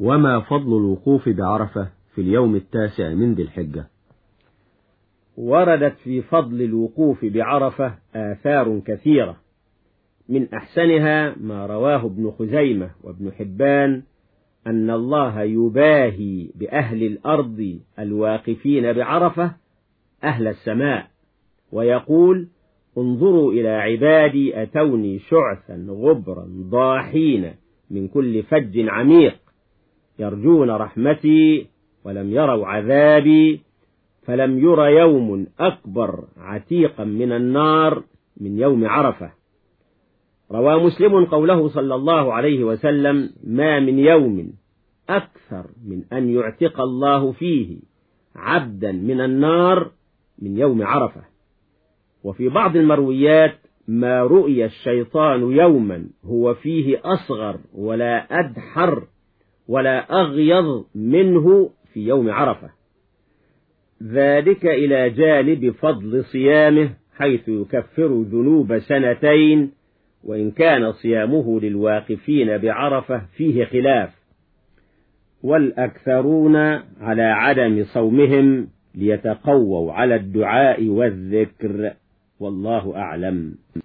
وما فضل الوقوف بعرفة في اليوم التاسع من ذي الحجة. وردت في فضل الوقوف بعرفة آثار كثيرة. من أحسنها ما رواه ابن خزيمة وابن حبان أن الله يباهي بأهل الأرض الواقفين بعرفة أهل السماء ويقول انظروا إلى عبادي أتوني شعثا غبرا ضاحين من كل فج عميق. يرجون رحمتي ولم يروا عذابي فلم ير يوم أكبر عتيقا من النار من يوم عرفة. روى مسلم قوله صلى الله عليه وسلم ما من يوم أكثر من أن يعتق الله فيه عبدا من النار من يوم عرفة. وفي بعض المرويات ما رؤي الشيطان يوما هو فيه أصغر ولا أدحر ولا أغيض منه في يوم عرفة. ذلك إلى جانب فضل صيامه حيث يكفر ذنوب سنتين وإن كان صيامه للواقفين بعرفة فيه خلاف. والأكثرون على عدم صومهم ليتقووا على الدعاء والذكر والله أعلم.